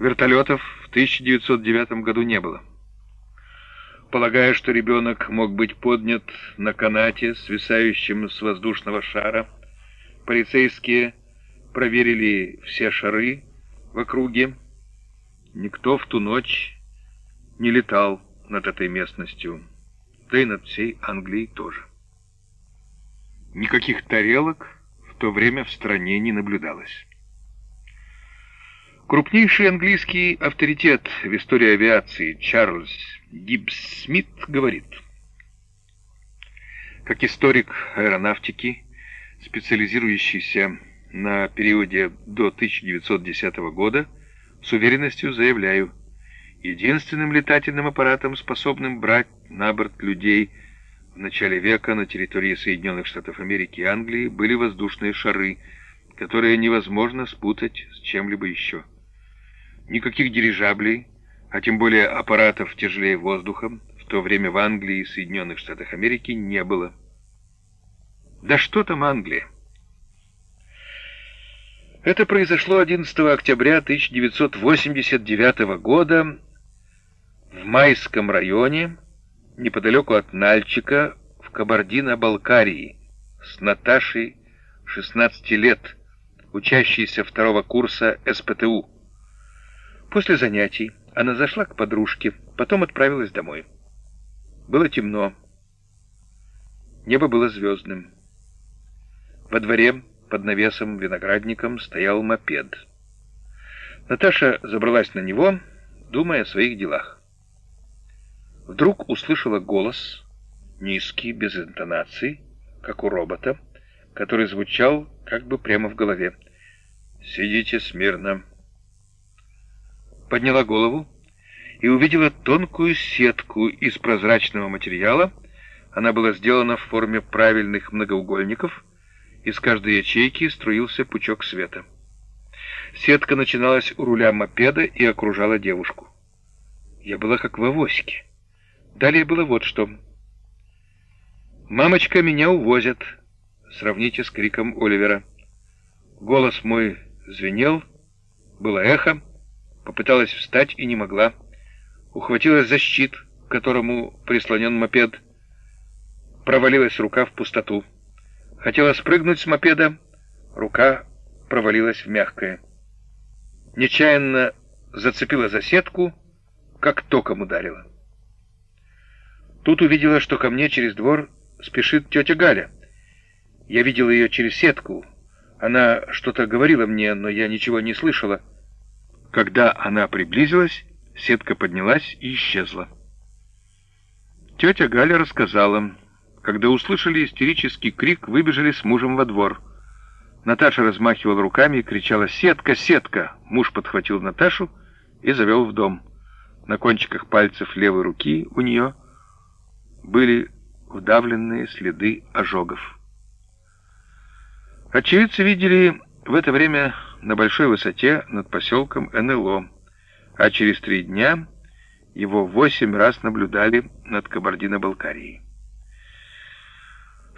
Вертолетов в 1909 году не было. Полагая, что ребенок мог быть поднят на канате, свисающем с воздушного шара, полицейские проверили все шары в округе. Никто в ту ночь не летал над этой местностью, да и над всей Англией тоже. Никаких тарелок в то время в стране не наблюдалось. Крупнейший английский авторитет в истории авиации Чарльз Гибс Смит говорит, как историк аэронавтики, специализирующийся на периоде до 1910 года, с уверенностью заявляю, единственным летательным аппаратом, способным брать на борт людей в начале века на территории Соединенных Штатов Америки и Англии, были воздушные шары, которые невозможно спутать с чем-либо еще. Никаких дирижаблей, а тем более аппаратов тяжелее воздухом, в то время в Англии и Соединенных Штатах Америки не было. Да что там Англия? Это произошло 11 октября 1989 года в Майском районе, неподалеку от Нальчика, в Кабардино-Балкарии, с Наташей, 16 лет, учащейся второго курса СПТУ. После занятий она зашла к подружке, потом отправилась домой. Было темно. Небо было звездным. Во дворе под навесом виноградником стоял мопед. Наташа забралась на него, думая о своих делах. Вдруг услышала голос, низкий, без интонации, как у робота, который звучал как бы прямо в голове. «Сидите смирно» подняла голову и увидела тонкую сетку из прозрачного материала. Она была сделана в форме правильных многоугольников. Из каждой ячейки струился пучок света. Сетка начиналась у руля мопеда и окружала девушку. Я была как в авоське. Далее было вот что. «Мамочка, меня увозят!» Сравните с криком Оливера. Голос мой звенел, было эхо, Попыталась встать и не могла. Ухватилась за щит, к которому прислонен мопед. Провалилась рука в пустоту. Хотела спрыгнуть с мопеда, рука провалилась в мягкое. Нечаянно зацепила за сетку, как током ударила. Тут увидела, что ко мне через двор спешит тетя Галя. Я видела ее через сетку. Она что-то говорила мне, но я ничего не слышала. Когда она приблизилась, сетка поднялась и исчезла. Тетя Галя рассказала. Когда услышали истерический крик, выбежали с мужем во двор. Наташа размахивала руками и кричала «Сетка! Сетка!». Муж подхватил Наташу и завел в дом. На кончиках пальцев левой руки у нее были вдавленные следы ожогов. Очевидцы видели в это время на большой высоте над поселком НЛО, а через три дня его восемь раз наблюдали над Кабардино-Балкарией.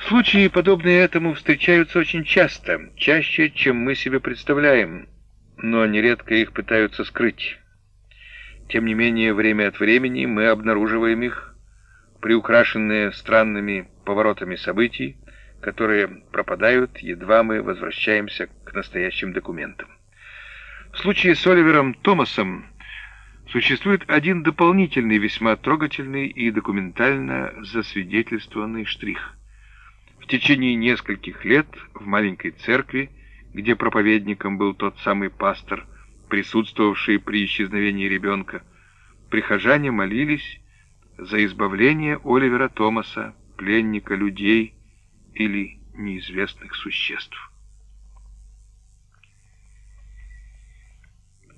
Случаи, подобные этому, встречаются очень часто, чаще, чем мы себе представляем, но нередко их пытаются скрыть. Тем не менее, время от времени мы обнаруживаем их, приукрашенные странными поворотами событий, которые пропадают, едва мы возвращаемся к настоящим документам. В случае с Оливером Томасом существует один дополнительный, весьма трогательный и документально засвидетельствованный штрих. В течение нескольких лет в маленькой церкви, где проповедником был тот самый пастор, присутствовавший при исчезновении ребенка, прихожане молились за избавление Оливера Томаса, пленника людей, или неизвестных существ.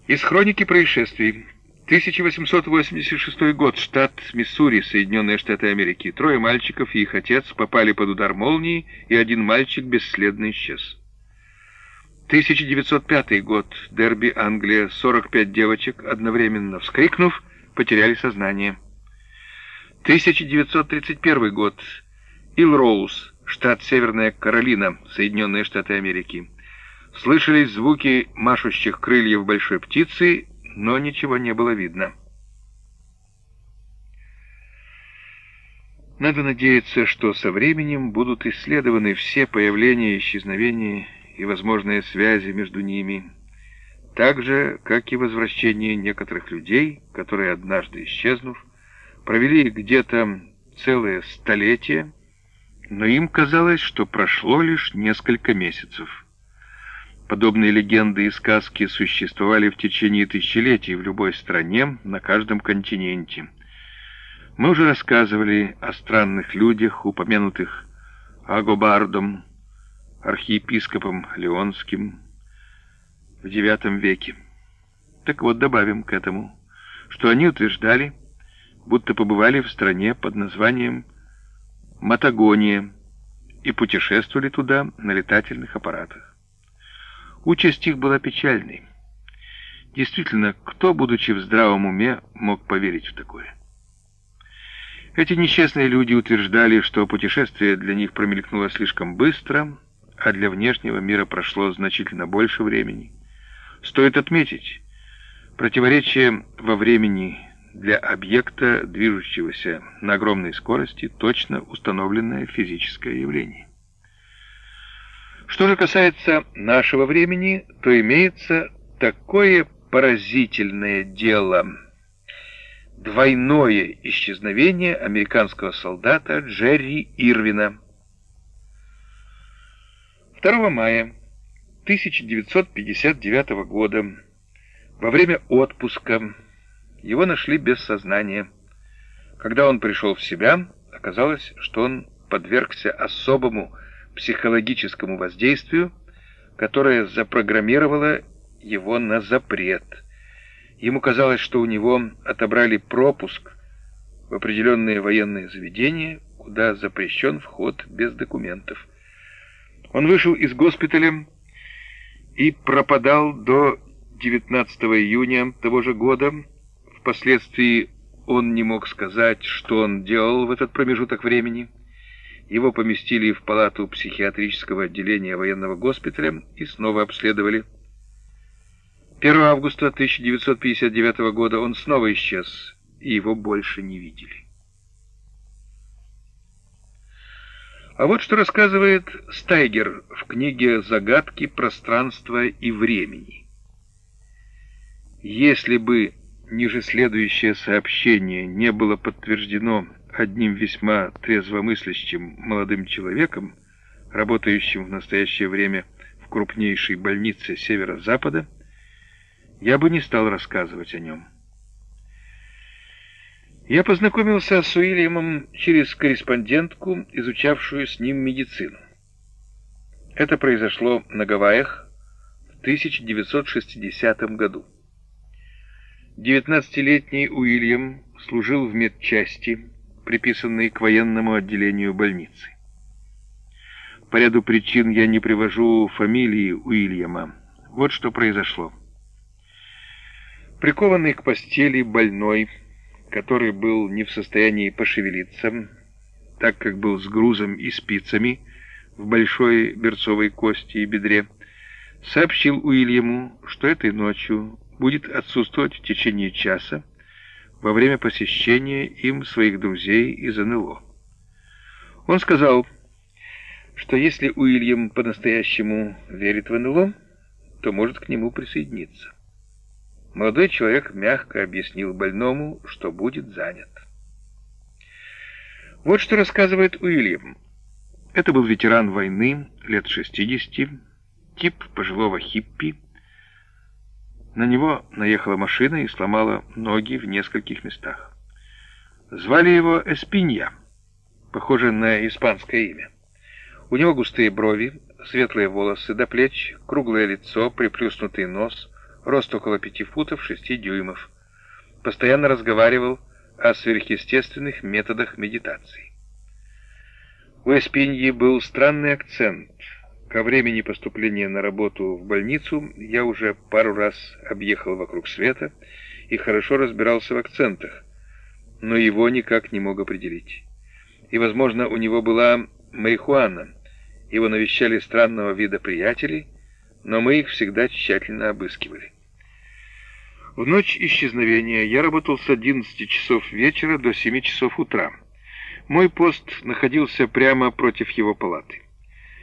Из хроники происшествий. 1886 год. Штат Миссури, Соединенные Штаты Америки. Трое мальчиков и их отец попали под удар молнии, и один мальчик бесследно исчез. 1905 год. Дерби, Англия. 45 девочек, одновременно вскрикнув, потеряли сознание. 1931 год. Илроуз штат Северная Каролина, Соединенные Штаты Америки. Слышались звуки машущих крыльев большой птицы, но ничего не было видно. Надо надеяться, что со временем будут исследованы все появления, исчезновения и возможные связи между ними, так же, как и возвращение некоторых людей, которые, однажды исчезнув, провели где-то целое столетие, но им казалось, что прошло лишь несколько месяцев. Подобные легенды и сказки существовали в течение тысячелетий в любой стране, на каждом континенте – мы уже рассказывали о странных людях, упомянутых Агобардом, архиепископом Леонским в IX веке. Так вот, добавим к этому, что они утверждали, будто побывали в стране под названием Матагония и путешествовали туда на летательных аппаратах. Участь их была печальной. Действительно, кто, будучи в здравом уме, мог поверить в такое? Эти несчастные люди утверждали, что путешествие для них промелькнуло слишком быстро, а для внешнего мира прошло значительно больше времени. Стоит отметить, противоречие во времени для объекта, движущегося на огромной скорости, точно установленное физическое явление. Что же касается нашего времени, то имеется такое поразительное дело – двойное исчезновение американского солдата Джерри Ирвина. 2 мая 1959 года во время отпуска его нашли без сознания. Когда он пришел в себя, оказалось, что он подвергся особому психологическому воздействию, которое запрограммировало его на запрет – Ему казалось, что у него отобрали пропуск в определенные военные заведения, куда запрещен вход без документов. Он вышел из госпиталя и пропадал до 19 июня того же года. Впоследствии он не мог сказать, что он делал в этот промежуток времени. Его поместили в палату психиатрического отделения военного госпиталя и снова обследовали. 1 августа 1959 года он снова исчез, и его больше не видели. А вот что рассказывает Стайгер в книге «Загадки пространства и времени». Если бы ниже следующее сообщение не было подтверждено одним весьма трезвомыслящим молодым человеком, работающим в настоящее время в крупнейшей больнице Северо-Запада, я бы не стал рассказывать о нем. Я познакомился с Уильямом через корреспондентку, изучавшую с ним медицину. Это произошло на Гавайях в 1960 году. 19-летний Уильям служил в медчасти, приписанной к военному отделению больницы. По ряду причин я не привожу фамилии Уильяма. Вот что произошло. Прикованный к постели больной, который был не в состоянии пошевелиться, так как был с грузом и спицами в большой берцовой кости и бедре, сообщил Уильяму, что этой ночью будет отсутствовать в течение часа во время посещения им своих друзей из НЛО. Он сказал, что если Уильям по-настоящему верит в НЛО, то может к нему присоединиться. Молодой человек мягко объяснил больному, что будет занят. Вот что рассказывает Уильям. Это был ветеран войны, лет 60, тип пожилого хиппи. На него наехала машина и сломала ноги в нескольких местах. Звали его Эспинья, похоже на испанское имя. У него густые брови, светлые волосы до плеч, круглое лицо, приплюснутый нос — рост около пяти футов шести дюймов. Постоянно разговаривал о сверхъестественных методах медитации. У Эспиньи был странный акцент. Ко времени поступления на работу в больницу я уже пару раз объехал вокруг света и хорошо разбирался в акцентах, но его никак не мог определить. И, возможно, у него была марихуана. Его навещали странного вида приятелей, но мы их всегда тщательно обыскивали. В ночь исчезновения я работал с 11 часов вечера до 7 часов утра. Мой пост находился прямо против его палаты.